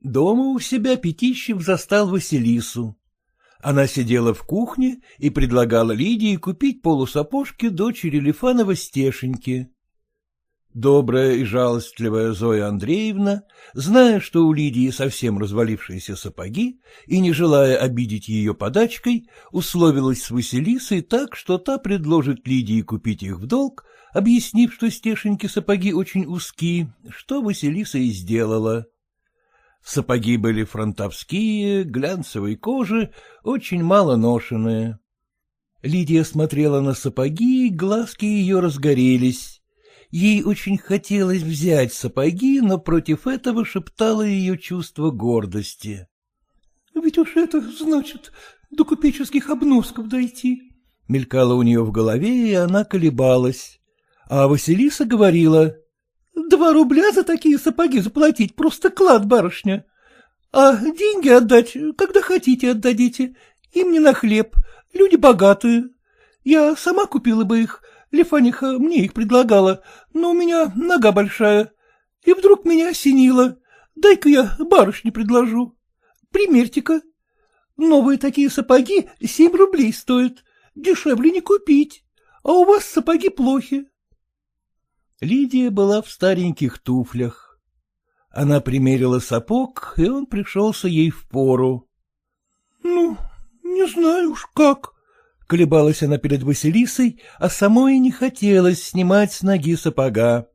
Дома у себя Пятищев застал Василису. Она сидела в кухне и предлагала Лидии купить полусапожки дочери Лифанова Стешеньки. Добрая и жалостливая Зоя Андреевна, зная, что у Лидии совсем развалившиеся сапоги, и не желая обидеть ее подачкой, условилась с Василисой так, что та предложит Лидии купить их в долг, объяснив, что Стешеньки сапоги очень узкие, что Василиса и сделала. Сапоги были фронтовские, глянцевой кожи, очень мало ношеные. Лидия смотрела на сапоги, глазки ее разгорелись. Ей очень хотелось взять сапоги, но против этого шептало ее чувство гордости. — Ведь уж это значит до купеческих обносков дойти. Мелькало у нее в голове, и она колебалась. А Василиса говорила, Два рубля за такие сапоги заплатить — просто клад, барышня. А деньги отдать, когда хотите, отдадите. Им не на хлеб, люди богатые. Я сама купила бы их, Лефаниха мне их предлагала, но у меня нога большая. И вдруг меня осенило. Дай-ка я барышне предложу. Примерьте-ка. Новые такие сапоги семь рублей стоят. Дешевле не купить. А у вас сапоги плохи. Лидия была в стареньких туфлях. Она примерила сапог, и он пришелся ей в пору. — Ну, не знаю уж как, — колебалась она перед Василисой, а самой не хотелось снимать с ноги сапога.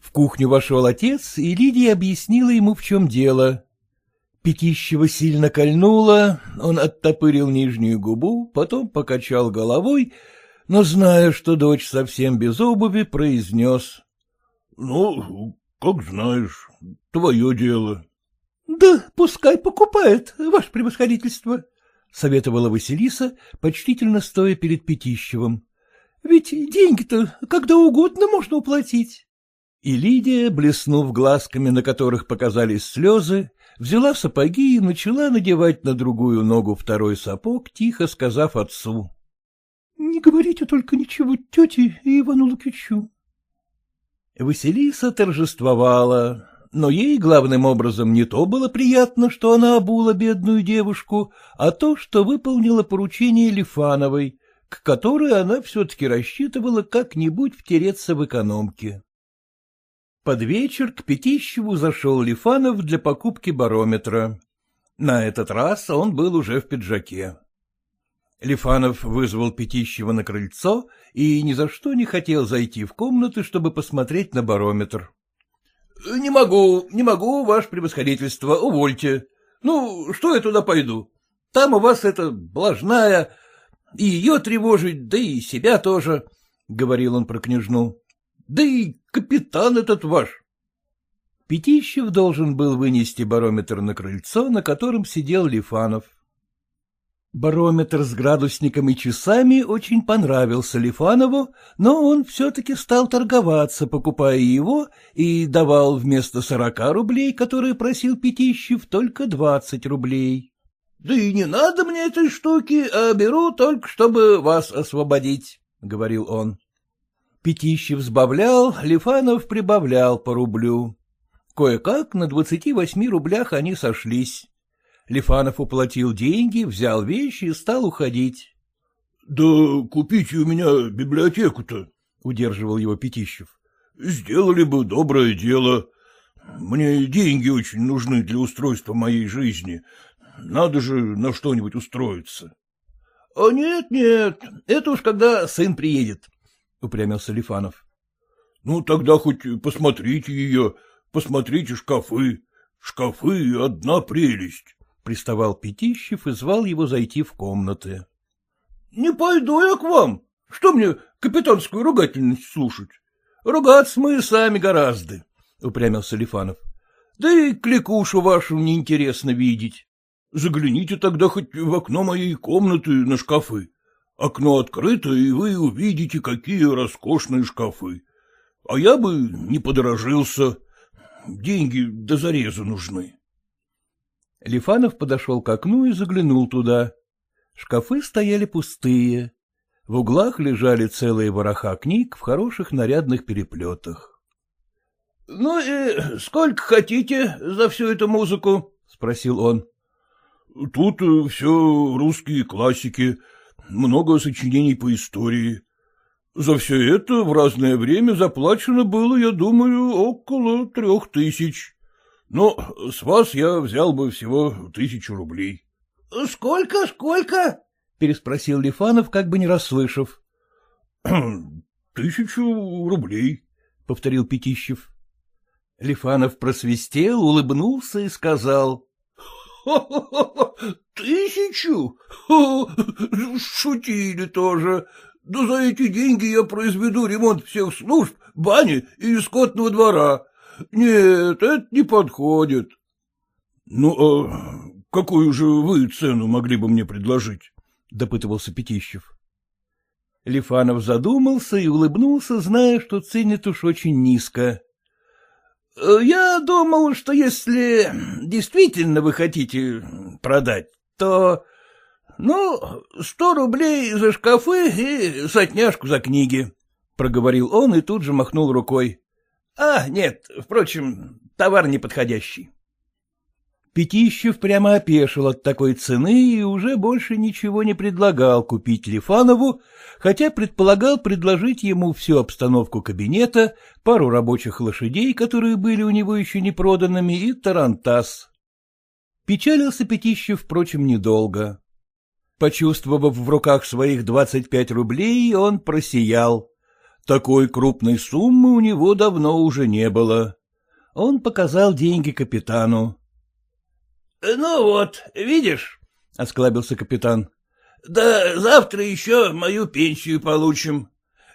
В кухню вошел отец, и Лидия объяснила ему, в чем дело. Пятищева сильно кольнула, он оттопырил нижнюю губу, потом покачал головой, но, зная, что дочь совсем без обуви, произнес. — Ну, как знаешь, твое дело. — Да пускай покупает, ваше превосходительство, — советовала Василиса, почтительно стоя перед Пятищевым. — Ведь деньги-то когда угодно можно уплатить. И Лидия, блеснув глазками, на которых показались слезы, взяла сапоги и начала надевать на другую ногу второй сапог, тихо сказав отцу. Не говорите только ничего тете и Ивану Лукичу. Василиса торжествовала, но ей главным образом не то было приятно, что она обула бедную девушку, а то, что выполнила поручение Лифановой, к которой она все-таки рассчитывала как-нибудь втереться в экономке. Под вечер к Пятищеву зашел Лифанов для покупки барометра. На этот раз он был уже в пиджаке. Лифанов вызвал Пятищева на крыльцо и ни за что не хотел зайти в комнату, чтобы посмотреть на барометр. — Не могу, не могу, ваше превосходительство, увольте. Ну, что я туда пойду? Там у вас эта блажная, и ее тревожить, да и себя тоже, — говорил он про княжну. — Да и капитан этот ваш. Пятищев должен был вынести барометр на крыльцо, на котором сидел Лифанов. Барометр с градусником и часами очень понравился Лифанову, но он все-таки стал торговаться, покупая его, и давал вместо сорока рублей, которые просил Пятищев, только двадцать рублей. — Да и не надо мне этой штуки, а беру только, чтобы вас освободить, — говорил он. Пятищев сбавлял, Лифанов прибавлял по рублю. Кое-как на двадцати восьми рублях они сошлись. Лифанов уплатил деньги, взял вещи и стал уходить. — Да купите у меня библиотеку-то, — удерживал его Пятищев. — Сделали бы доброе дело. Мне деньги очень нужны для устройства моей жизни. Надо же на что-нибудь устроиться. — А нет, нет, это уж когда сын приедет. упрямился Лифанов. — Ну, тогда хоть посмотрите ее, посмотрите шкафы. Шкафы — одна прелесть, — приставал Пятищев и звал его зайти в комнаты. — Не пойду я к вам. Что мне капитанскую ругательность слушать? Ругаться мы сами гораздо, — упрямился Лифанов. — Да и кликушу вашу неинтересно видеть. Загляните тогда хоть в окно моей комнаты на шкафы. Окно открыто, и вы увидите, какие роскошные шкафы. А я бы не подорожился. Деньги до зареза нужны. Лифанов подошел к окну и заглянул туда. Шкафы стояли пустые. В углах лежали целые вороха книг в хороших нарядных переплетах. — Ну и сколько хотите за всю эту музыку? — спросил он. — Тут все русские классики, много сочинений по истории. За все это в разное время заплачено было, я думаю, около трех тысяч. Но с вас я взял бы всего тысячу рублей. — Сколько, сколько? — переспросил Лифанов, как бы не расслышав. — Тысячу рублей, — повторил Пятищев. Лифанов просвистел, улыбнулся и сказал. — Тысячу? Шутили тоже. Да за эти деньги я произведу ремонт всех служб, бани и скотного двора. Нет, это не подходит. — Ну, а какую же вы цену могли бы мне предложить? — допытывался Пятищев. Лифанов задумался и улыбнулся, зная, что ценит уж очень низко. — Я думал, что если действительно вы хотите продать, то ну, сто рублей за шкафы и сотняшку за книги, — проговорил он и тут же махнул рукой. — А, нет, впрочем, товар неподходящий. Пятищев прямо опешил от такой цены и уже больше ничего не предлагал купить Лифанову, хотя предполагал предложить ему всю обстановку кабинета, пару рабочих лошадей, которые были у него еще не проданными, и тарантас. Печалился Пятищев, впрочем, недолго. Почувствовав в руках своих двадцать пять рублей, он просиял. Такой крупной суммы у него давно уже не было. Он показал деньги капитану. — Ну вот, видишь, — осклабился капитан, — да завтра еще мою пенсию получим.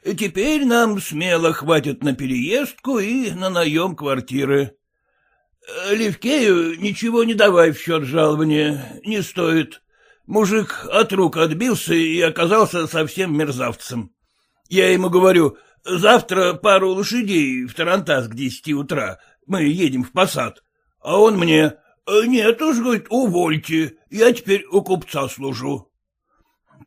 Теперь нам смело хватит на переездку и на наем квартиры. Левкею ничего не давай в счет жалования, не стоит. Мужик от рук отбился и оказался совсем мерзавцем. Я ему говорю, завтра пару лошадей в Тарантас к десяти утра, мы едем в посад. А он мне, нет уж, говорит, увольте, я теперь у купца служу.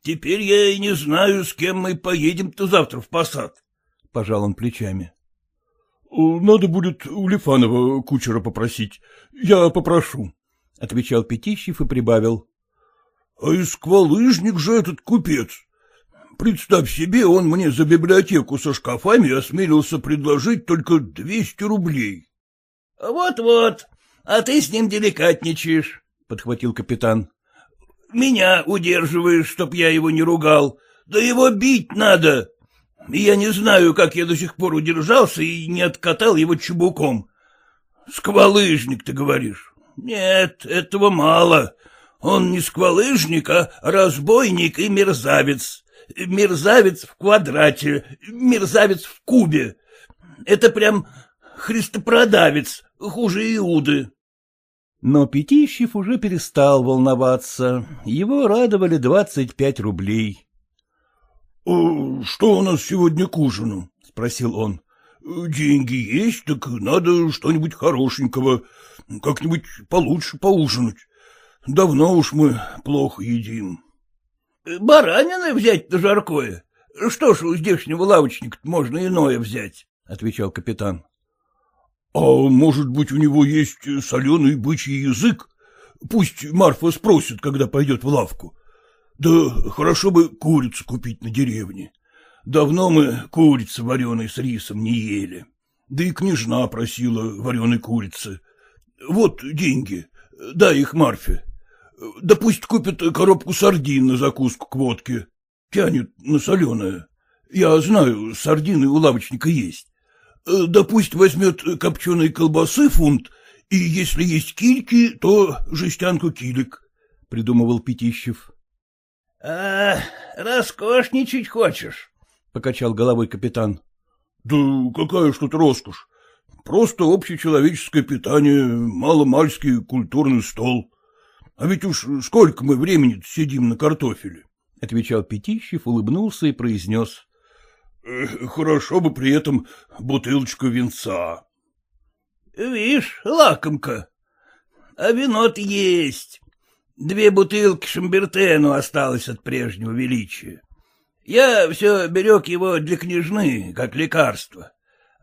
Теперь я и не знаю, с кем мы поедем-то завтра в посад. Пожал он плечами. — Надо будет у Лифанова кучера попросить. Я попрошу, — отвечал Пятищев и прибавил. А и сквалыжник же этот купец. Представь себе, он мне за библиотеку со шкафами осмелился предложить только двести рублей. Вот — Вот-вот, а ты с ним деликатничаешь, — подхватил капитан. — Меня удерживаешь, чтоб я его не ругал. Да его бить надо. я не знаю, как я до сих пор удержался и не откатал его чубуком. Сквалыжник, ты говоришь? Нет, этого мало. Он не сквалыжник, а разбойник и мерзавец. Мерзавец в квадрате, мерзавец в кубе. Это прям христопродавец, хуже Иуды. Но Пятищев уже перестал волноваться. Его радовали двадцать пять рублей. — Что у нас сегодня к ужину? — спросил он. — Деньги есть, так надо что-нибудь хорошенького, как-нибудь получше поужинать. Давно уж мы плохо едим. — Баранины взять-то жаркое. Что ж у здешнего лавочника можно иное взять? — отвечал капитан. — А может быть, у него есть соленый бычий язык? Пусть Марфа спросит, когда пойдет в лавку. Да хорошо бы курицу купить на деревне. Давно мы курицы вареной с рисом не ели. Да и княжна просила вареной курицы. Вот деньги, дай их Марфе. Да пусть купит коробку сардин на закуску к водке. Тянет на соленое. Я знаю, сардины у лавочника есть. Э, да пусть возьмет копченой колбасы фунт, и если есть кильки, то жестянку килик, — придумывал Пятищев. — А, роскошничать хочешь? — покачал головой капитан. — Да какая ж тут роскошь. Просто общечеловеческое питание, маломальский культурный стол. А ведь уж сколько мы времени сидим на картофеле, — отвечал Пятищев, улыбнулся и произнес. — Хорошо бы при этом бутылочку венца. — Вишь, лакомка, а вино-то есть. Две бутылки Шамбертену осталось от прежнего величия. Я все берег его для княжны, как лекарство.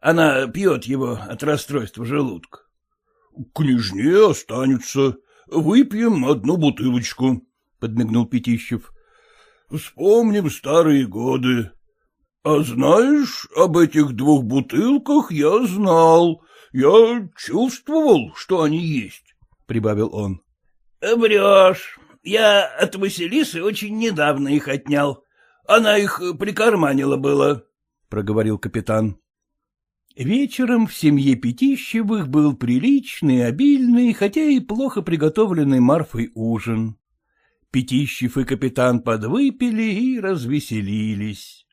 Она пьет его от расстройства желудка. — Княжне останется. Выпьем одну бутылочку, — подмигнул Пятищев. — Вспомним старые годы. А знаешь, об этих двух бутылках я знал. Я чувствовал, что они есть, — прибавил он. — Врешь. Я от Василисы очень недавно их отнял. Она их прикарманила было, — проговорил капитан. Вечером в семье Пятищевых был приличный, обильный, хотя и плохо приготовленный Марфой ужин. Пятищев и капитан подвыпили и развеселились.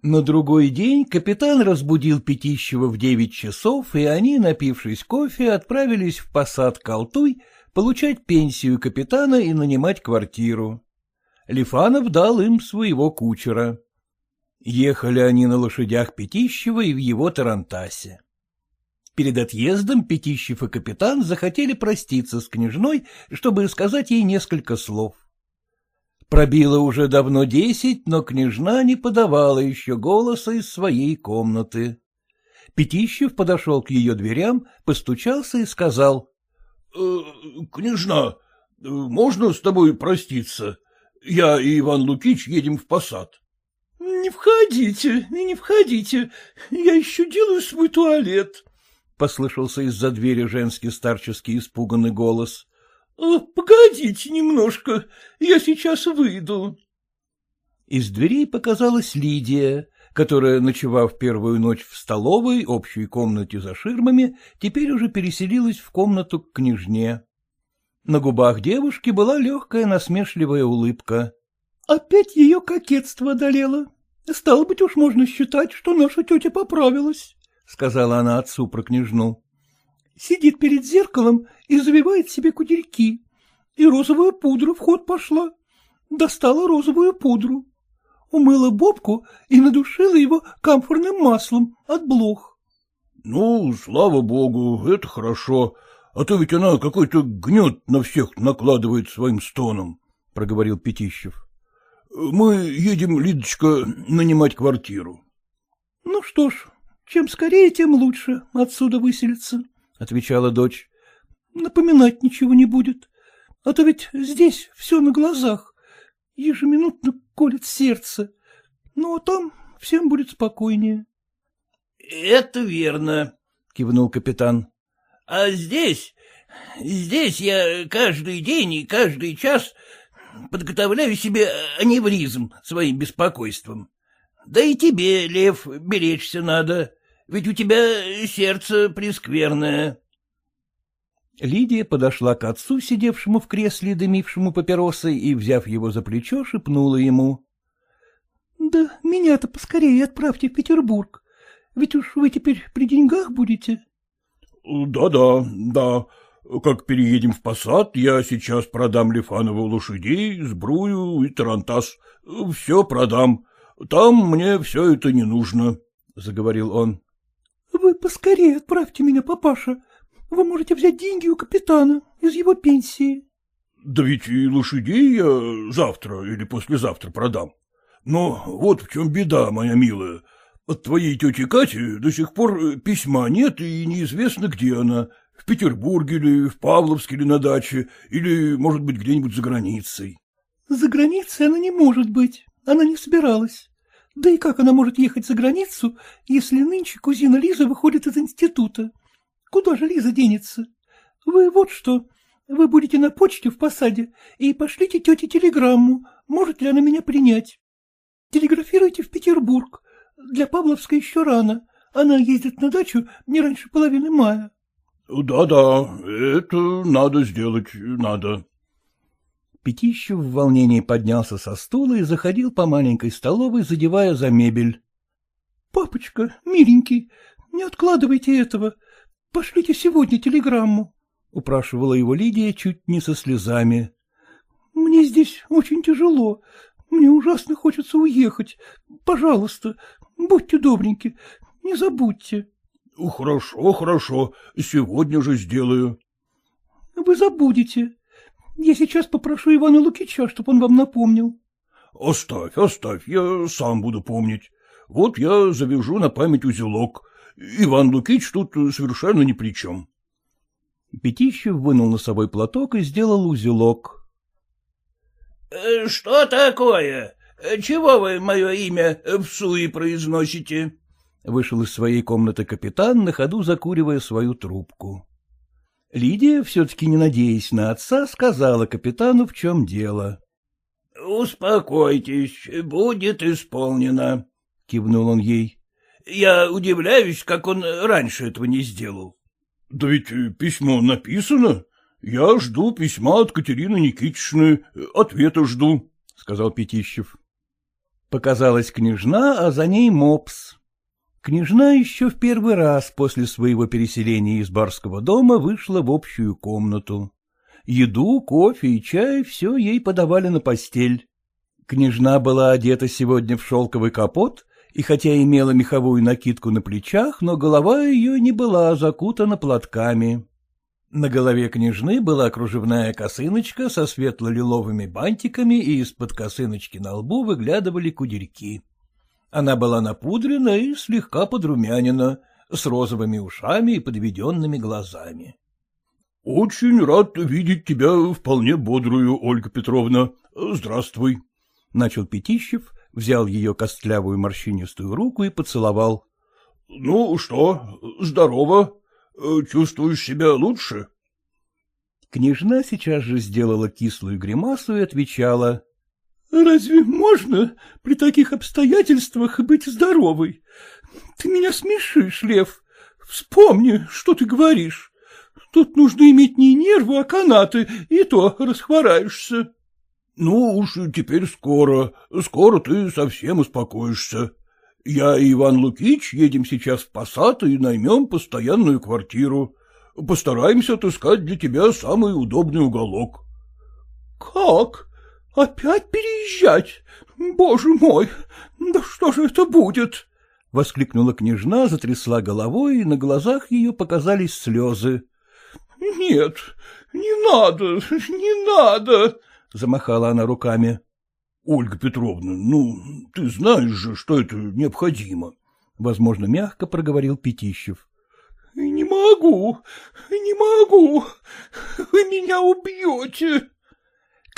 На другой день капитан разбудил Пятищева в девять часов, и они, напившись кофе, отправились в посад Колтуй получать пенсию капитана и нанимать квартиру. Лифанов дал им своего кучера. Ехали они на лошадях Пятищева и в его тарантасе. Перед отъездом Пятищев и капитан захотели проститься с княжной, чтобы сказать ей несколько слов. Пробило уже давно десять, но княжна не подавала еще голоса из своей комнаты. Пятищев подошел к ее дверям, постучался и сказал. «Э, — Княжна, можно с тобой проститься? Я и Иван Лукич едем в посад. — Не входите, не входите, я еще делаю свой туалет, — послышался из-за двери женский старческий испуганный голос. «Э, — Погодите немножко, я сейчас выйду. Из дверей показалась Лидия, которая, ночевав первую ночь в столовой, общей комнате за ширмами, теперь уже переселилась в комнату к княжне. На губах девушки была легкая насмешливая улыбка. — Опять ее кокетство одолело. Стало быть, уж можно считать, что наша тетя поправилась, — сказала она отцу про княжну сидит перед зеркалом и завивает себе кудельки. И розовая пудра в ход пошла. Достала розовую пудру. Умыла бобку и надушила его камфорным маслом от блох. — Ну, слава богу, это хорошо, а то ведь она какой-то гнет на всех накладывает своим стоном, — проговорил Пятищев. — Мы едем, Лидочка, нанимать квартиру. — Ну что ж, чем скорее, тем лучше отсюда выселиться, — отвечала дочь. — Напоминать ничего не будет. А то ведь здесь все на глазах. Ежеминутно колет сердце. Ну, а там всем будет спокойнее. — Это верно, — кивнул капитан. — А здесь, здесь я каждый день и каждый час подготовляю себе аневризм своим беспокойством. Да и тебе, Лев, беречься надо ведь у тебя сердце прескверное. Лидия подошла к отцу, сидевшему в кресле, дымившему папиросой, и, взяв его за плечо, шепнула ему. — Да меня-то поскорее отправьте в Петербург, ведь уж вы теперь при деньгах будете. Да — Да-да, да. Как переедем в посад, я сейчас продам Лифанову лошадей, сбрую и тарантас. Все продам. Там мне все это не нужно, — заговорил он. — Вы поскорее отправьте меня, папаша. Вы можете взять деньги у капитана из его пенсии. — Да ведь и лошадей я завтра или послезавтра продам. Но вот в чем беда, моя милая. От твоей тети Кати до сих пор письма нет, и неизвестно, где она. Петербурге или в Павловске или на даче, или, может быть, где-нибудь за границей. — За границей она не может быть. Она не собиралась. Да и как она может ехать за границу, если нынче кузина Лиза выходит из института? Куда же Лиза денется? Вы вот что, вы будете на почте в посаде и пошлите тете телеграмму, может ли она меня принять. — Телеграфируйте в Петербург. Для Павловска еще рано. Она ездит на дачу не раньше половины мая. Да — Да-да, это надо сделать, надо. Пятищев в волнении поднялся со стула и заходил по маленькой столовой, задевая за мебель. — Папочка, миленький, не откладывайте этого. Пошлите сегодня телеграмму, — упрашивала его Лидия чуть не со слезами. — Мне здесь очень тяжело. Мне ужасно хочется уехать. Пожалуйста, будьте добреньки, не забудьте. — Хорошо, хорошо, сегодня же сделаю. — Вы забудете. Я сейчас попрошу Ивана Лукича, чтобы он вам напомнил. — Оставь, оставь, я сам буду помнить. Вот я завяжу на память узелок. Иван Лукич тут совершенно ни при чем. Пятищев вынул носовой платок и сделал узелок. «Э, — Что такое? Чего вы мое имя в суе произносите? Вышел из своей комнаты капитан, на ходу закуривая свою трубку. Лидия, все-таки не надеясь на отца, сказала капитану, в чем дело. — Успокойтесь, будет исполнено, — кивнул он ей. — Я удивляюсь, как он раньше этого не сделал. — Да ведь письмо написано. Я жду письма от Катерины Никитичны, ответа жду, — сказал Пятищев. Показалась княжна, а за ней мопс. Княжна еще в первый раз после своего переселения из барского дома вышла в общую комнату. Еду, кофе и чай все ей подавали на постель. Княжна была одета сегодня в шелковый капот, и хотя имела меховую накидку на плечах, но голова ее не была закутана платками. На голове княжны была кружевная косыночка со светло-лиловыми бантиками, и из-под косыночки на лбу выглядывали кудерьки. Она была напудрена и слегка подрумянена, с розовыми ушами и подведенными глазами. — Очень рад видеть тебя вполне бодрую, Ольга Петровна. Здравствуй, — начал Пятищев, взял ее костлявую морщинистую руку и поцеловал. — Ну что, здорово? Чувствуешь себя лучше? Княжна сейчас же сделала кислую гримасу и отвечала. — Разве можно при таких обстоятельствах быть здоровой? Ты меня смешишь, Лев. Вспомни, что ты говоришь. Тут нужно иметь не нервы, а канаты, и то расхвораешься. — Ну уж теперь скоро, скоро ты совсем успокоишься. Я и Иван Лукич едем сейчас в Посад и наймем постоянную квартиру. Постараемся отыскать для тебя самый удобный уголок. — Как? Опять переезжать? Боже мой, да что же это будет? — воскликнула княжна, затрясла головой, и на глазах ее показались слезы. — Нет, не надо, не надо! — замахала она руками. — Ольга Петровна, ну, ты знаешь же, что это необходимо, — возможно, мягко проговорил Пятищев. — Не могу, не могу, вы меня убьете!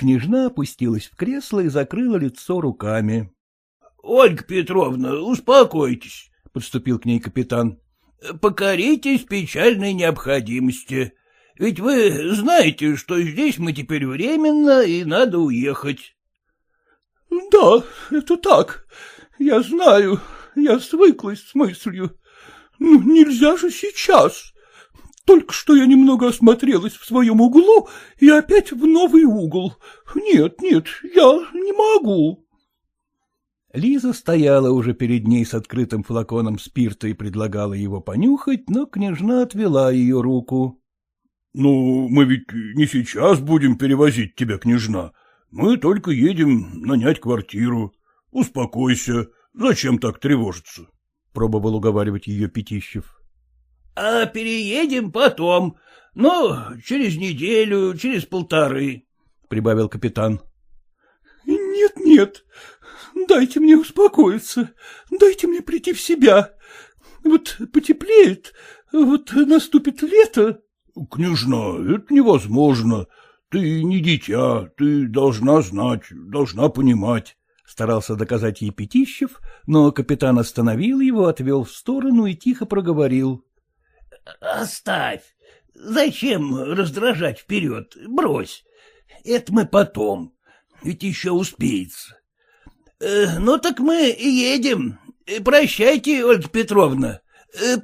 Княжна опустилась в кресло и закрыла лицо руками. — Ольга Петровна, успокойтесь, — подступил к ней капитан. — Покоритесь печальной необходимости. Ведь вы знаете, что здесь мы теперь временно, и надо уехать. — Да, это так. Я знаю, я свыклась с мыслью. Ну, нельзя же сейчас. Только что я немного осмотрелась в своем углу и опять в новый угол. Нет, нет, я не могу. Лиза стояла уже перед ней с открытым флаконом спирта и предлагала его понюхать, но княжна отвела ее руку. — Ну, мы ведь не сейчас будем перевозить тебя, княжна. Мы только едем нанять квартиру. Успокойся, зачем так тревожиться? — пробовал уговаривать ее Пятищев. — А переедем потом, ну, через неделю, через полторы, — прибавил капитан. — Нет, нет, дайте мне успокоиться, дайте мне прийти в себя. Вот потеплеет, вот наступит лето. — Княжна, это невозможно. Ты не дитя, ты должна знать, должна понимать. Старался доказать ей Пятищев, но капитан остановил его, отвел в сторону и тихо проговорил. — Оставь. Зачем раздражать вперед? Брось. Это мы потом. Ведь еще успеется. Э, — Ну так мы и едем. Прощайте, Ольга Петровна.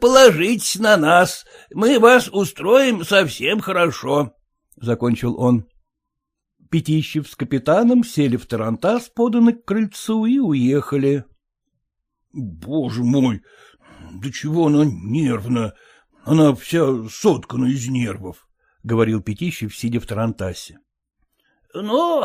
Положитесь на нас. Мы вас устроим совсем хорошо, — закончил он. Пятищев с капитаном сели в тарантас, поданный к крыльцу, и уехали. — Боже мой, да чего она нервна? Она вся соткана из нервов, — говорил Пятищев, сидя в тарантасе. — Ну,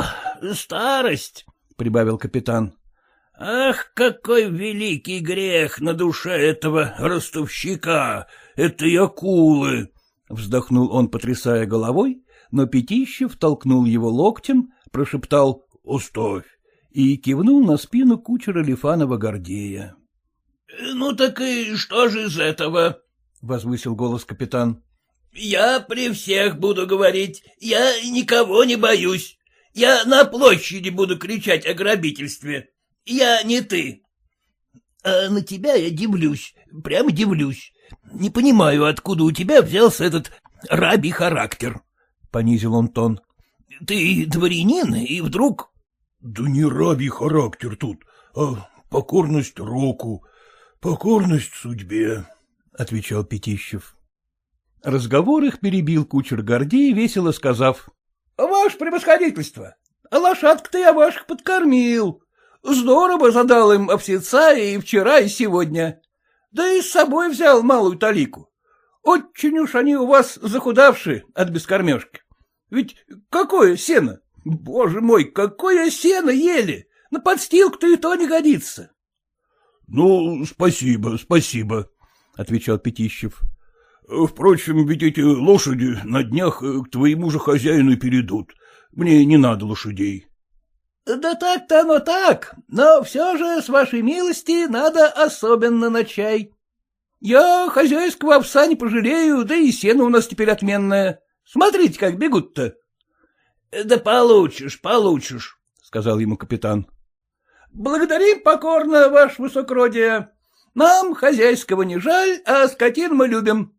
старость, — прибавил капитан. — Ах, какой великий грех на душе этого ростовщика, этой акулы! — вздохнул он, потрясая головой, но Пятищев толкнул его локтем, прошептал «Оставь!» и кивнул на спину кучера Лифанова Гордея. — Ну так и что же из этого? — возвысил голос капитан. — Я при всех буду говорить, я никого не боюсь. Я на площади буду кричать о грабительстве. Я не ты. А на тебя я дивлюсь, прямо дивлюсь. Не понимаю, откуда у тебя взялся этот рабий характер. — понизил он тон. — Ты дворянин, и вдруг... — Да не рабий характер тут, а покорность року, покорность судьбе, — отвечал Пятищев. Разговор их перебил кучер Гордей, весело сказав. — Ваше превосходительство, лошадка-то я ваших подкормил. Здорово задал им овсеца и вчера, и сегодня. Да и с собой взял малую талику. Очень уж они у вас захудавшие от бескормежки. Ведь какое сено? Боже мой, какое сено ели! На подстилку-то и то не годится. — Ну, спасибо, спасибо, — отвечал Пятищев. — Впрочем, ведь эти лошади на днях к твоему же хозяину перейдут. Мне не надо лошадей. — Да так-то оно так, но все же, с вашей милости, надо особенно на чай. Я хозяйского овса не пожалею, да и сено у нас теперь отменное. Смотрите, как бегут-то. — Да получишь, получишь, — сказал ему капитан. — Благодарим покорно, ваше высокородие. Нам хозяйского не жаль, а скотин мы любим.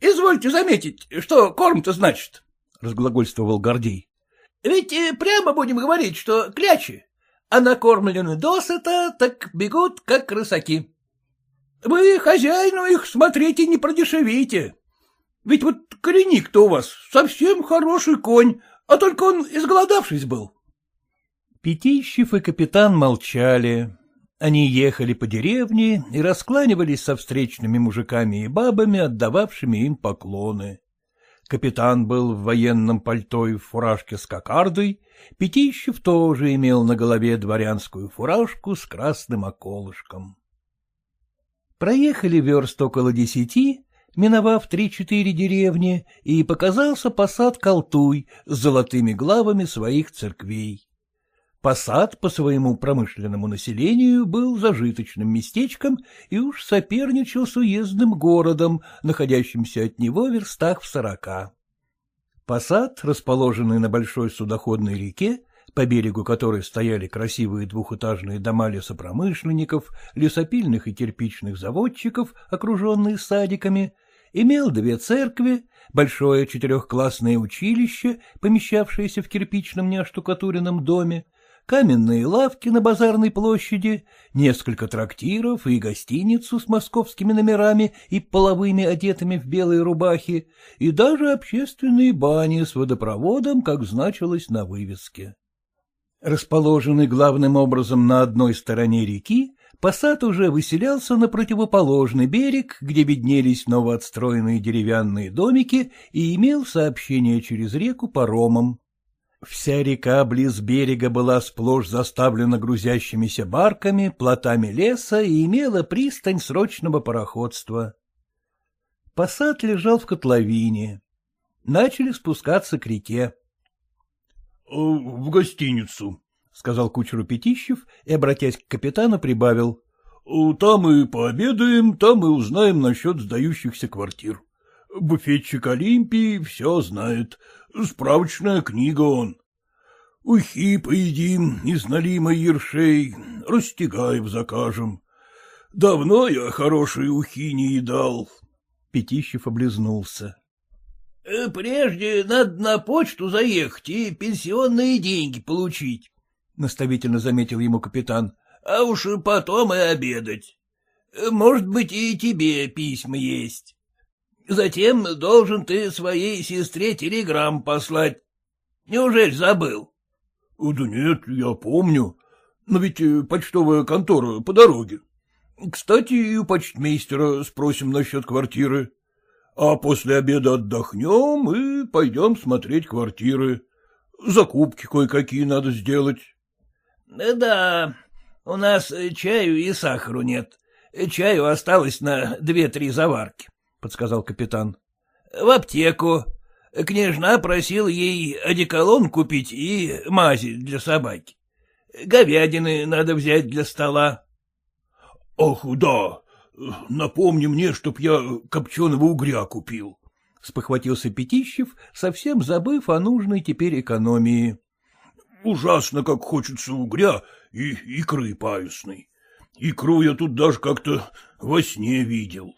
Извольте заметить, что корм-то значит, — разглагольствовал Гордей. — Ведь прямо будем говорить, что клячи, а накормлены досыта, так бегут, как рысаки. Вы хозяину их смотрите не продешевите. Ведь вот коренник-то у вас совсем хороший конь, а только он изголодавшись был. Пятищев и капитан молчали. Они ехали по деревне и раскланивались со встречными мужиками и бабами, отдававшими им поклоны. Капитан был в военном пальто и в фуражке с кокардой, Пятищев тоже имел на голове дворянскую фуражку с красным околышком. Проехали верст около десяти, миновав три-четыре деревни, и показался посад Колтуй с золотыми главами своих церквей. Посад по своему промышленному населению был зажиточным местечком и уж соперничал с уездным городом, находящимся от него в верстах в сорока. Посад, расположенный на большой судоходной реке, по берегу которой стояли красивые двухэтажные дома лесопромышленников, лесопильных и кирпичных заводчиков, окруженные садиками, имел две церкви, большое четырехклассное училище, помещавшееся в кирпичном неоштукатуренном доме, каменные лавки на базарной площади, несколько трактиров и гостиницу с московскими номерами и половыми одетыми в белые рубахи, и даже общественные бани с водопроводом, как значилось на вывеске. Расположенный главным образом на одной стороне реки, посад уже выселялся на противоположный берег, где виднелись новоотстроенные деревянные домики и имел сообщение через реку паромом. Вся река близ берега была сплошь заставлена грузящимися барками, плотами леса и имела пристань срочного пароходства. Посад лежал в котловине. Начали спускаться к реке. — В гостиницу, — сказал кучеру Пятищев и, обратясь к капитану, прибавил. — Там и пообедаем, там и узнаем насчет сдающихся квартир. Буфетчик Олимпии все знает. Справочная книга он. Ухи поедим из налима ершей, растягаев закажем. Давно я хорошие ухи не едал. Пятищев облизнулся. Э, — Прежде надо на почту заехать и пенсионные деньги получить, — наставительно заметил ему капитан. а уж потом и обедать. Может быть, и тебе письма есть. Затем должен ты своей сестре телеграмм послать. Неужели забыл? — Да нет, я помню. Но ведь э, почтовая контора по дороге. Кстати, и у почтмейстера спросим насчет квартиры. А после обеда отдохнем и пойдем смотреть квартиры. Закупки кое-какие надо сделать. — Да, у нас чаю и сахару нет. Чаю осталось на две-три заварки, — подсказал капитан. — В аптеку. Княжна просил ей одеколон купить и мази для собаки. Говядины надо взять для стола. — Ах, да, напомни мне, чтоб я копченого угря купил. — спохватился Пятищев, совсем забыв о нужной теперь экономии. — Ужасно, как хочется угря и икры паюсной. Икру я тут даже как-то во сне видел.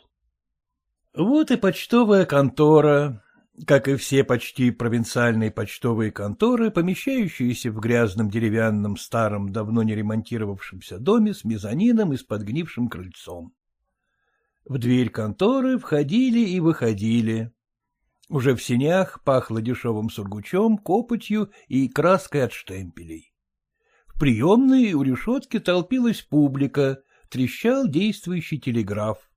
Вот и почтовая контора, как и все почти провинциальные почтовые конторы, помещающиеся в грязном деревянном старом, давно не ремонтировавшемся доме с мезонином и с подгнившим крыльцом. В дверь конторы входили и выходили. Уже в сенях пахло дешевым сургучом, копотью и краской от штемпелей. В приемной у решетки толпилась публика, трещал действующий телеграф.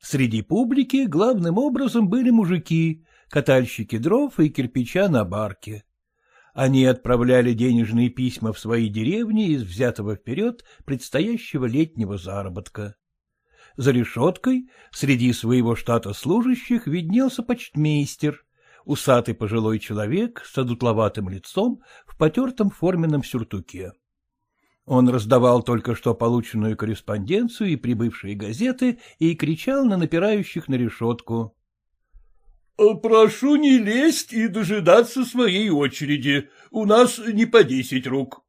Среди публики главным образом были мужики, катальщики дров и кирпича на барке. Они отправляли денежные письма в свои деревни из взятого вперед предстоящего летнего заработка. За решеткой среди своего штата служащих виднелся почтмейстер, усатый пожилой человек с одутловатым лицом в потертом форменном сюртуке. Он раздавал только что полученную корреспонденцию и прибывшие газеты и кричал на напирающих на решетку. «Э, — Прошу не лезть и дожидаться своей очереди. У нас не по десять рук.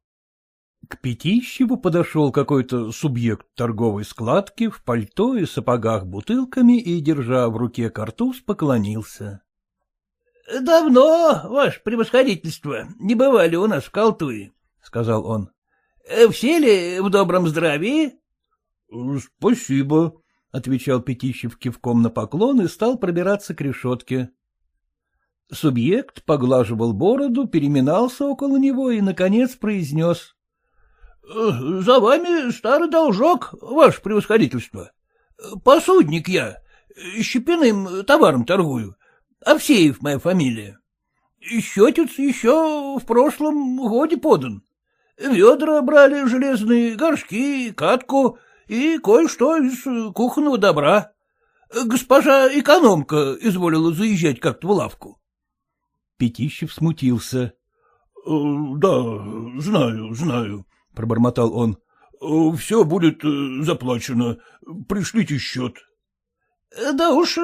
К Пятищеву подошел какой-то субъект торговой складки в пальто и сапогах бутылками и, держа в руке картуз, поклонился. — Давно, ваше превосходительство, не бывали у нас в Колтуе, — сказал он. — Все ли в добром здравии? — Спасибо, — отвечал Пятищев кивком на поклон и стал пробираться к решетке. Субъект поглаживал бороду, переминался около него и, наконец, произнес. — За вами старый должок, ваше превосходительство. Посудник я, щепиным товаром торгую. Овсеев моя фамилия. Счетец еще в прошлом годе подан. Ведра брали железные, горшки, катку и кое-что из кухонного добра. Госпожа экономка изволила заезжать как-то в лавку. Пятищев смутился. «Э, — Да, знаю, знаю, — пробормотал он. «Э, — Все будет э, заплачено. Пришлите счет. — Да уж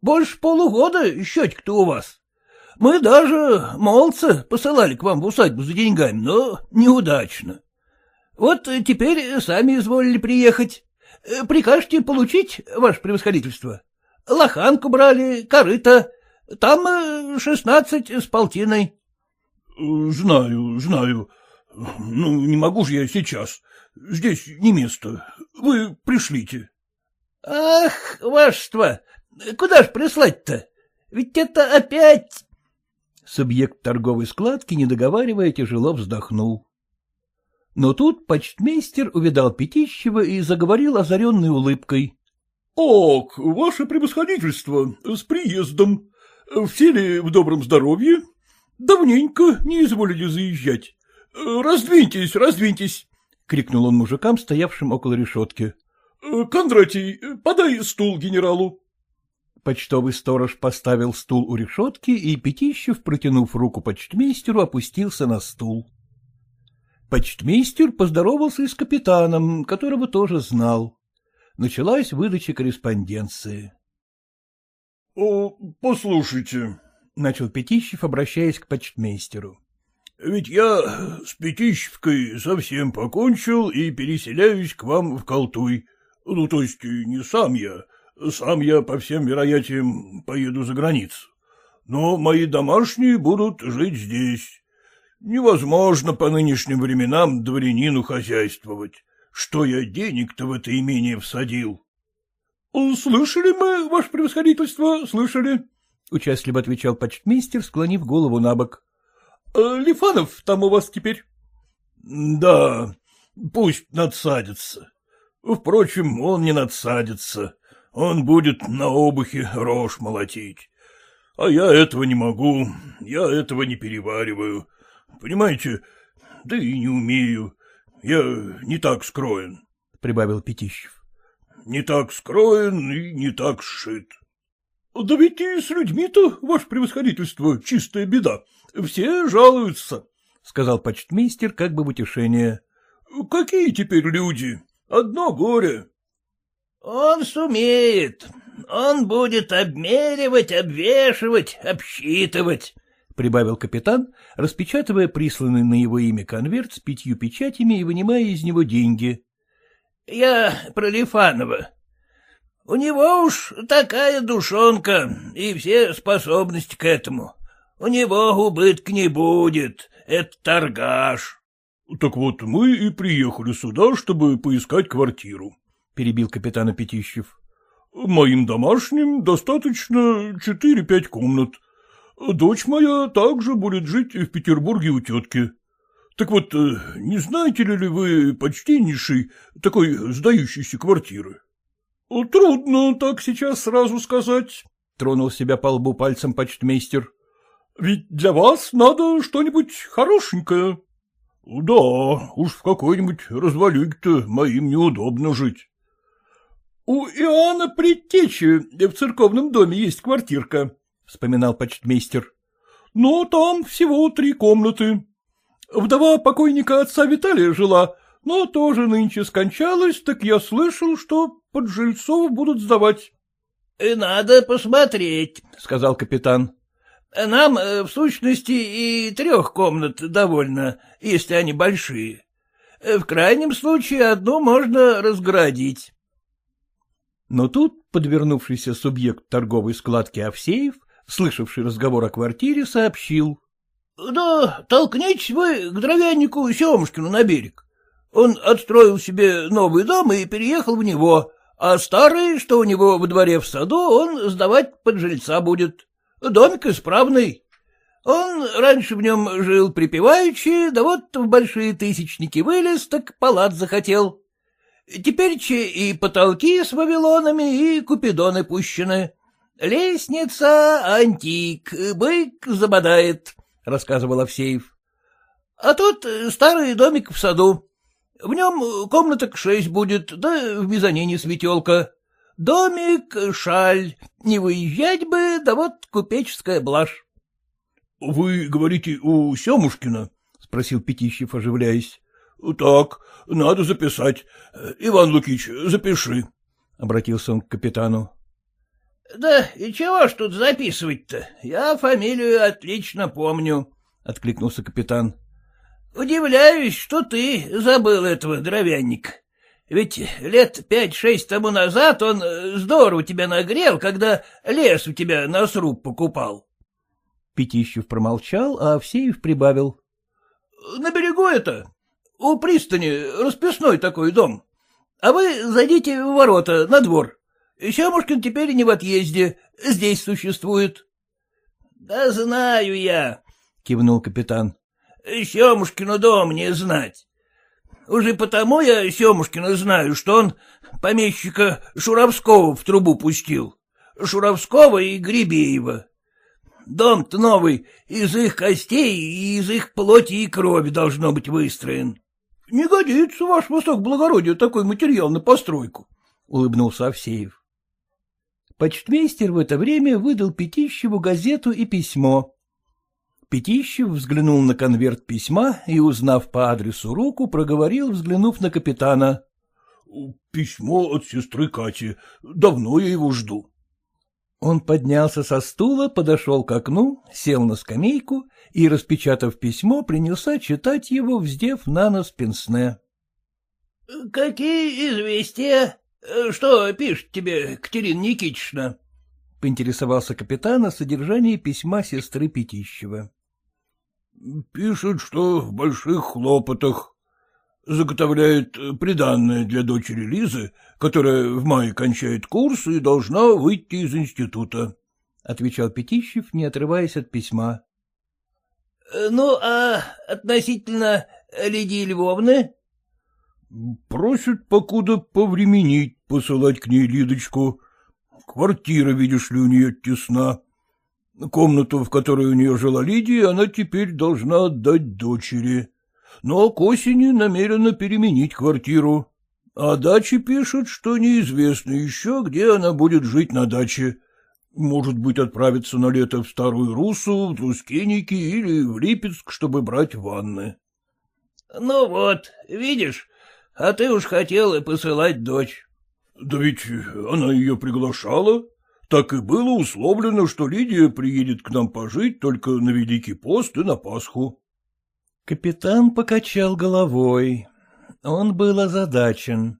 больше полугода счетик-то у вас. Мы даже молодца посылали к вам в усадьбу за деньгами, но неудачно. Вот теперь сами изволили приехать. Прикажете получить, ваше превосходительство? Лоханку брали, корыто. Там шестнадцать с полтиной. — Знаю, знаю. Ну, не могу же я сейчас. Здесь не место. Вы пришлите. — Ах, вашество, куда ж прислать-то? Ведь это опять... Субъект торговой складки, не договаривая, тяжело вздохнул. Но тут почтмейстер увидал Пятищева и заговорил озаренной улыбкой. — Ок, ваше превосходительство, с приездом. Все ли в добром здоровье? Давненько не изволили заезжать. Раздвиньтесь, раздвиньтесь, — крикнул он мужикам, стоявшим около решетки. — Кондратий, подай стул генералу. Почтовый сторож поставил стул у решетки, и Пятищев, протянув руку почтмейстеру, опустился на стул. Почтмейстер поздоровался и с капитаном, которого тоже знал. Началась выдача корреспонденции. — Послушайте, — начал Пятищев, обращаясь к почтмейстеру. — Ведь я с Пятищевкой совсем покончил и переселяюсь к вам в Колтуй. Ну, то есть не сам я, сам я, по всем вероятиям, поеду за границу. Но мои домашние будут жить здесь. Невозможно по нынешним временам дворянину хозяйствовать. что я денег-то в это имение всадил. — Слышали мы, ваше превосходительство, слышали, — участливо отвечал почтмейстер, склонив голову на бок. «Э, — Лифанов там у вас теперь? — Да, пусть надсадится. Впрочем, он не надсадится. Он будет на обухе рожь молотить. А я этого не могу, я этого не перевариваю. Понимаете, да и не умею. Я не так скроен, — прибавил Пятищев. — Не так скроен и не так сшит. — Да ведь и с людьми-то, ваше превосходительство, чистая беда. Все жалуются, — сказал почтмейстер как бы в утешение. — Какие теперь люди? Одно горе. — Он сумеет. Он будет обмеривать, обвешивать, обсчитывать, прибавил капитан, распечатывая присланный на его имя конверт с пятью печатями и вынимая из него деньги. — Я про Лифанова. У него уж такая душонка и все способности к этому. У него убытка не будет, это торгаш. — Так вот мы и приехали сюда, чтобы поискать квартиру, — перебил капитана Пятищев. — Моим домашним достаточно четыре-пять комнат, Дочь моя также будет жить в Петербурге у тетки. Так вот, э, не знаете ли вы, почтеннейший, такой сдающейся квартиры? — Трудно так сейчас сразу сказать, — тронул себя по лбу пальцем почтмейстер. — Ведь для вас надо что-нибудь хорошенькое. — Да, уж в какой-нибудь развалюге-то моим неудобно жить. — У Иоанна Предтечи в церковном доме есть квартирка, — вспоминал почтмейстер. — Но там всего три комнаты. Вдова покойника отца Виталия жила, но тоже нынче скончалась, так я слышал, что под жильцов будут сдавать. — Надо посмотреть, — сказал капитан. — Нам, э, в сущности, и трех комнат довольно, если они большие. В крайнем случае одну можно разградить. Но тут подвернувшийся субъект торговой складки Овсеев слышавший разговор о квартире, сообщил. — Да толкнитесь вы к дровяннику Семушкину на берег. Он отстроил себе новый дом и переехал в него, а старый, что у него во дворе в саду, он сдавать под жильца будет. Домик исправный. Он раньше в нем жил припеваючи, да вот в большие тысячники вылез, так палат захотел. Теперь и потолки с вавилонами, и купидоны пущены. — Лестница антик, бык забодает, — рассказывал Овсеев. — А тут старый домик в саду. В нем комнаток шесть будет, да в мезонине светелка. Домик, шаль, не выезжать бы, да вот купеческая блажь. — Вы говорите у Семушкина? — спросил Пятищев, оживляясь. — Так, надо записать. Иван Лукич, запиши, — обратился он к капитану. — Да и чего ж тут записывать-то? Я фамилию отлично помню, — откликнулся капитан. — Удивляюсь, что ты забыл этого дровянника. Ведь лет пять-шесть тому назад он здорово тебя нагрел, когда лес у тебя на сруб покупал. Пятищев промолчал, а Овсеев прибавил. — На берегу это, у пристани, расписной такой дом. А вы зайдите в ворота, на двор. Семушкин теперь не в отъезде, здесь существует. — Да знаю я, — кивнул капитан. — Семушкину дом не знать. Уже потому я Семушкина знаю, что он помещика Шуровского в трубу пустил. Шуровского и Гребеева. Дом-то новый, из их костей и из их плоти и крови должно быть выстроен. — Не годится, ваш высокоблагородие, такой материал на постройку, — улыбнулся Овсеев. Почтмейстер в это время выдал Пятищеву газету и письмо. Пятищев взглянул на конверт письма и, узнав по адресу руку, проговорил, взглянув на капитана. — Письмо от сестры Кати. Давно я его жду. Он поднялся со стула, подошел к окну, сел на скамейку и, распечатав письмо, принялся читать его, вздев на нос пенсне. — Какие известия? — Что пишет тебе Катерина Никитична? — поинтересовался капитан о содержании письма сестры Пятищева. — Пишет, что в больших хлопотах. Заготовляет приданное для дочери Лизы, которая в мае кончает курс и должна выйти из института, — отвечал Пятищев, не отрываясь от письма. — Ну, а относительно Лидии Львовны? — Просит покуда повременить посылать к ней Лидочку. Квартира, видишь ли, у нее тесна. Комнату, в которой у нее жила Лидия, она теперь должна отдать дочери. Но к осени намерена переменить квартиру. А даче пишет, что неизвестно еще, где она будет жить на даче. Может быть, отправиться на лето в Старую Русу, в Трускенники или в Липецк, чтобы брать ванны. — Ну вот, видишь, а ты уж хотел посылать дочь. — Да ведь она ее приглашала. Так и было условлено, что Лидия приедет к нам пожить только на Великий пост и на Пасху. Капитан покачал головой. Он был озадачен.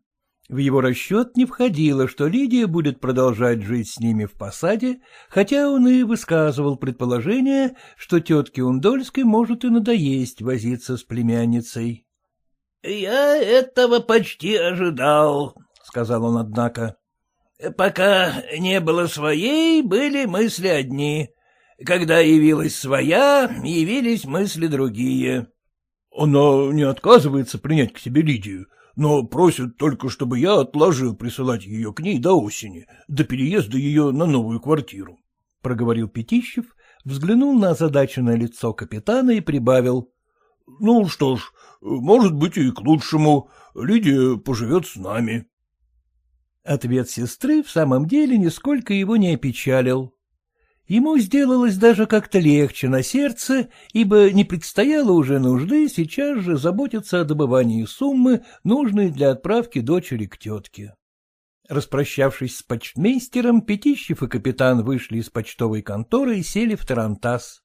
В его расчет не входило, что Лидия будет продолжать жить с ними в посаде, хотя он и высказывал предположение, что тетке Ундольской может и надоесть возиться с племянницей. — Я этого почти ожидал, — сказал он, однако. Пока не было своей, были мысли одни. Когда явилась своя, явились мысли другие. — Она не отказывается принять к себе Лидию, но просит только, чтобы я отложил присылать ее к ней до осени, до переезда ее на новую квартиру, — проговорил Пятищев, взглянул на озадаченное лицо капитана и прибавил. — Ну что ж, может быть и к лучшему, Лидия поживет с нами. Ответ сестры в самом деле нисколько его не опечалил. Ему сделалось даже как-то легче на сердце, ибо не предстояло уже нужды сейчас же заботиться о добывании суммы, нужной для отправки дочери к тетке. Распрощавшись с почтмейстером, Пятищев и капитан вышли из почтовой конторы и сели в Тарантас.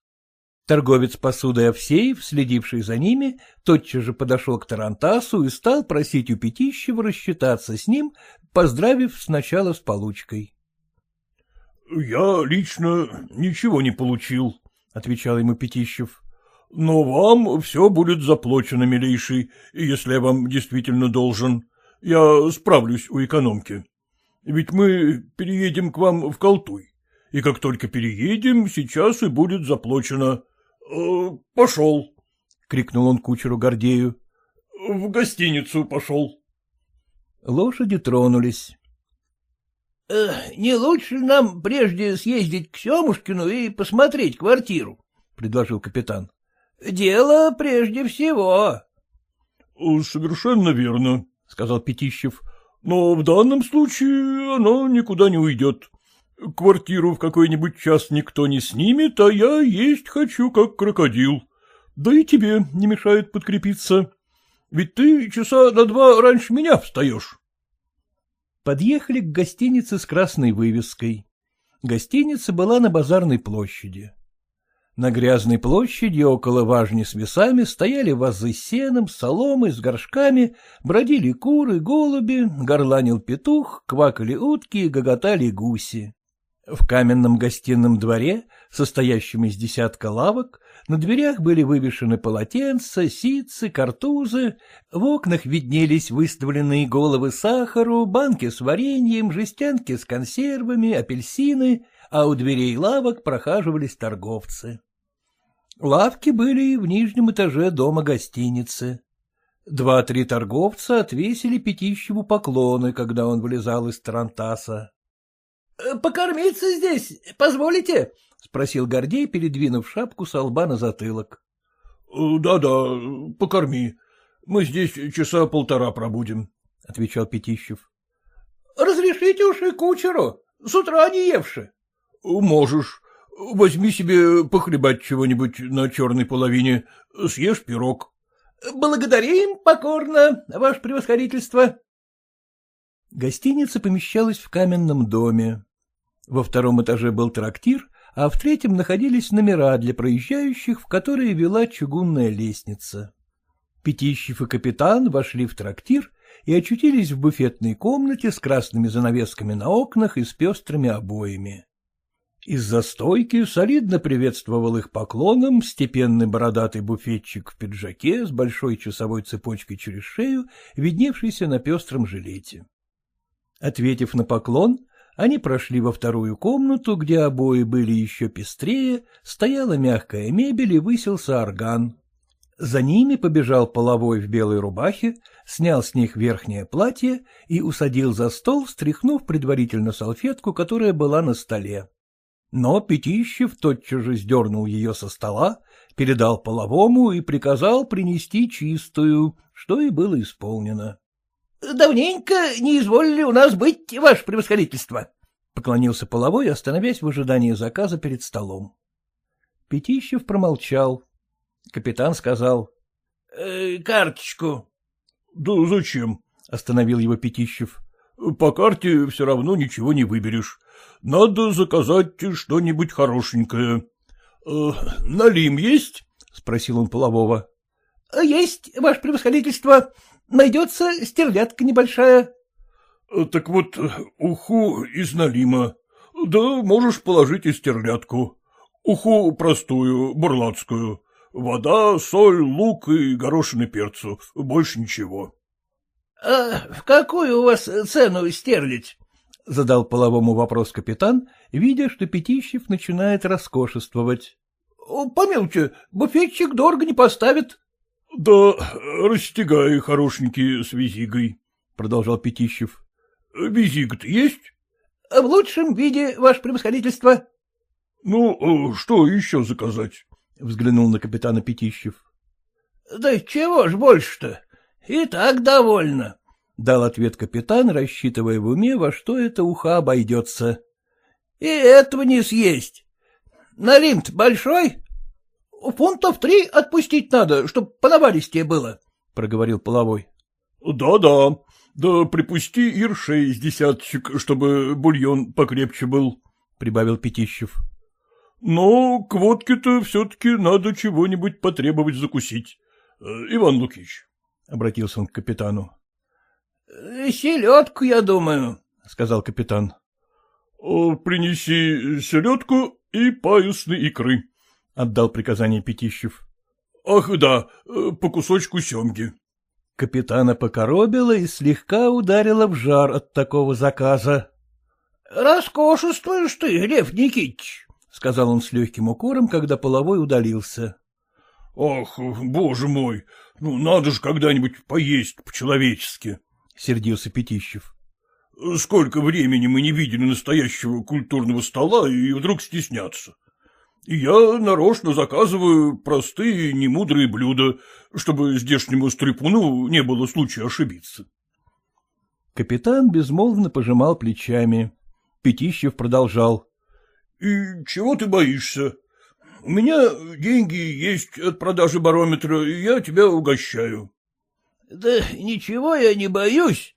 Торговец посудой Овсеев, следивший за ними, тотчас же подошел к Тарантасу и стал просить у Пятищева рассчитаться с ним, поздравив сначала с получкой. — Я лично ничего не получил, — отвечал ему Пятищев. — Но вам все будет заплачено, милейший, если я вам действительно должен. Я справлюсь у экономки. Ведь мы переедем к вам в Колтуй, и как только переедем, сейчас и будет заплачено. Э, — Пошел, — крикнул он кучеру Гордею. — В гостиницу пошел. Лошади тронулись. «Э, — Не лучше нам прежде съездить к Семушкину и посмотреть квартиру? — предложил капитан. — Дело прежде всего. — Совершенно верно, — сказал Пятищев. — Но в данном случае оно никуда не уйдет. Квартиру в какой-нибудь час никто не снимет, а я есть хочу, как крокодил. Да и тебе не мешает подкрепиться. Ведь ты часа на два раньше меня встаешь. Подъехали к гостинице с красной вывеской. Гостиница была на базарной площади. На грязной площади около важни с весами стояли вазы с сеном, соломой, с горшками, бродили куры, голуби, горланил петух, квакали утки и гоготали гуси. В каменном гостином дворе, состоящем из десятка лавок, на дверях были вывешены полотенца, ситцы, картузы, в окнах виднелись выставленные головы сахару, банки с вареньем, жестянки с консервами, апельсины, а у дверей лавок прохаживались торговцы. Лавки были в нижнем этаже дома гостиницы. Два-три торговца отвесили Пятищеву поклоны, когда он вылезал из тарантаса. Э, — Покормиться здесь позволите? — спросил Гордей, передвинув шапку со лба на затылок. «Э, — Да-да, покорми. Мы здесь часа полтора пробудем, — отвечал Пятищев. — Разрешите уж и кучеру, с утра не евши. — Можешь. Возьми себе похлебать чего-нибудь на черной половине, съешь пирог. — Благодарим покорно, ваше превосходительство. Гостиница помещалась в каменном доме. Во втором этаже был трактир, а в третьем находились номера для проезжающих, в которые вела чугунная лестница. Пятищев и капитан вошли в трактир и очутились в буфетной комнате с красными занавесками на окнах и с пестрыми обоями. Из-за стойки солидно приветствовал их поклоном степенный бородатый буфетчик в пиджаке с большой часовой цепочкой через шею, видневшийся на пестром жилете. Ответив на поклон, они прошли во вторую комнату, где обои были еще пестрее, стояла мягкая мебель и высился орган. За ними побежал половой в белой рубахе, снял с них верхнее платье и усадил за стол, встряхнув предварительно салфетку, которая была на столе. Но Пятищев тотчас же сдернул ее со стола, передал половому и приказал принести чистую, что и было исполнено. — Давненько не изволили у нас быть, ваше превосходительство, — поклонился половой, остановясь в ожидании заказа перед столом. Пятищев промолчал. Капитан сказал. «Э, — Карточку. — Да зачем? — остановил его Пятищев. — По карте все равно ничего не выберешь. Надо заказать что-нибудь хорошенькое. Э, — Налим есть? — спросил он полового. — Есть, ваше превосходительство. Найдется стерлядка небольшая. — Так вот, уху из налима. Да можешь положить и стерлядку. Уху простую, бурлацкую. Вода, соль, лук и горошины перцу. Больше ничего. — А в какую у вас цену стерлить? — задал половому вопрос капитан, видя, что Пятищев начинает роскошествовать. — Помилуйте, буфетчик дорого не поставит. — Да растягай хорошенький с визигой, — продолжал Пятищев. — Визига-то есть? — В лучшем виде, ваше превосходительство. — Ну, что еще заказать? — взглянул на капитана Пятищев. — Да чего ж больше-то? И так довольно. — дал ответ капитан, рассчитывая в уме, во что это уха обойдется. — И этого не съесть. Налим большой? Фунтов три отпустить надо, чтоб понаваристее было, — проговорил половой. Да — Да-да, да припусти ир шесть десяточек, чтобы бульон покрепче был, — прибавил Пятищев. — Но к водке-то все-таки надо чего-нибудь потребовать закусить. Э, Иван Лукич, — обратился он к капитану. — Селедку, я думаю, — сказал капитан. — Принеси селедку и паюсной икры, — отдал приказание Пятищев. — Ах, да, по кусочку семги. Капитана покоробило и слегка ударило в жар от такого заказа. — Роскошествуешь ты, Лев Никитич, — сказал он с легким укором, когда половой удалился. — Ах, боже мой, ну надо же когда-нибудь поесть по-человечески, — сердился Пятищев. — Сколько времени мы не видели настоящего культурного стола и вдруг стесняться. Я нарочно заказываю простые, немудрые блюда, чтобы здешнему стрепуну не было случая ошибиться. Капитан безмолвно пожимал плечами. Пятищев продолжал. — И чего ты боишься? У меня деньги есть от продажи барометра, и я тебя угощаю. — Да ничего я не боюсь,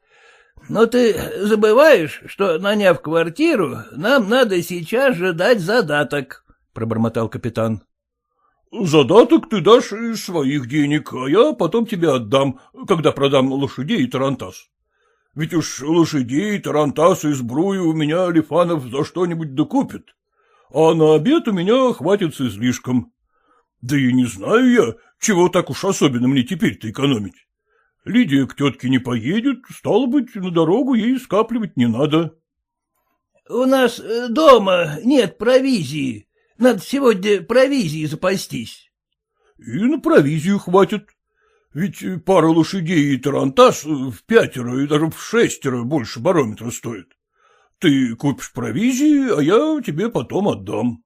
но ты забываешь, что, наняв квартиру, нам надо сейчас же дать задаток, — пробормотал капитан. — Задаток ты дашь из своих денег, а я потом тебе отдам, когда продам лошадей и тарантас. Ведь уж лошадей, тарантас и сбрую у меня Лифанов за что-нибудь докупит а на обед у меня хватит с излишком. Да и не знаю я, чего так уж особенно мне теперь-то экономить. Лидия к тетке не поедет, стало быть, на дорогу ей скапливать не надо. — У нас э, дома нет провизии. Надо сегодня провизии запастись. — И на провизию хватит. Ведь пара лошадей и тарантас в пятеро и даже в шестеро больше барометра стоит. Ты купишь провизии, а я тебе потом отдам.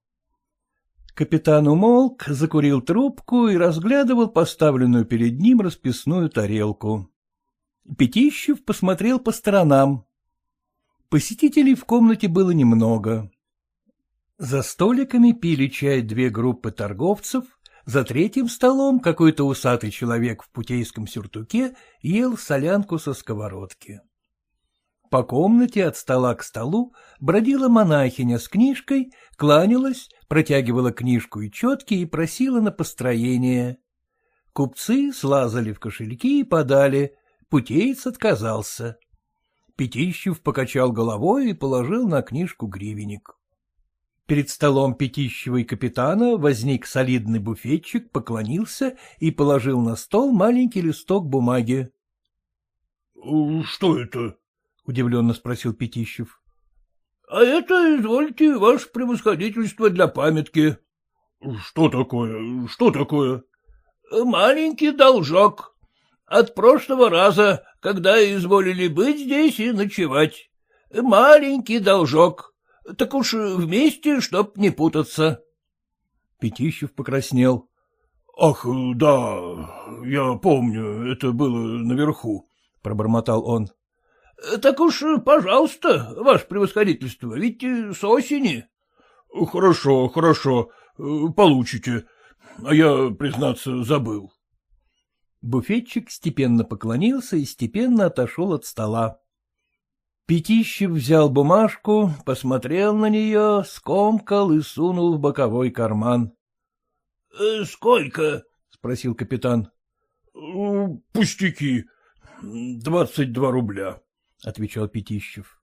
Капитан умолк, закурил трубку и разглядывал поставленную перед ним расписную тарелку. Пятищев посмотрел по сторонам. Посетителей в комнате было немного. За столиками пили чай две группы торговцев, за третьим столом какой-то усатый человек в путейском сюртуке ел солянку со сковородки. По комнате от стола к столу бродила монахиня с книжкой, кланялась, протягивала книжку и четки и просила на построение. Купцы слазали в кошельки и подали, путеец отказался. Пятищев покачал головой и положил на книжку гривенник. Перед столом Пятищева и капитана возник солидный буфетчик, поклонился и положил на стол маленький листок бумаги. — Что это? — удивленно спросил Пятищев. — А это, извольте, ваше превосходительство для памятки. — Что такое? Что такое? — Маленький должок. От прошлого раза, когда изволили быть здесь и ночевать. Маленький должок. Так уж вместе, чтоб не путаться. Пятищев покраснел. — Ах, да, я помню, это было наверху, — пробормотал он. — Так уж, пожалуйста, ваше превосходительство, ведь с осени. — Хорошо, хорошо, получите, а я, признаться, забыл. Буфетчик степенно поклонился и степенно отошел от стола. Пятищев взял бумажку, посмотрел на нее, скомкал и сунул в боковой карман. «Э, — Сколько? — спросил капитан. — Пустяки, двадцать два рубля, — отвечал Пятищев.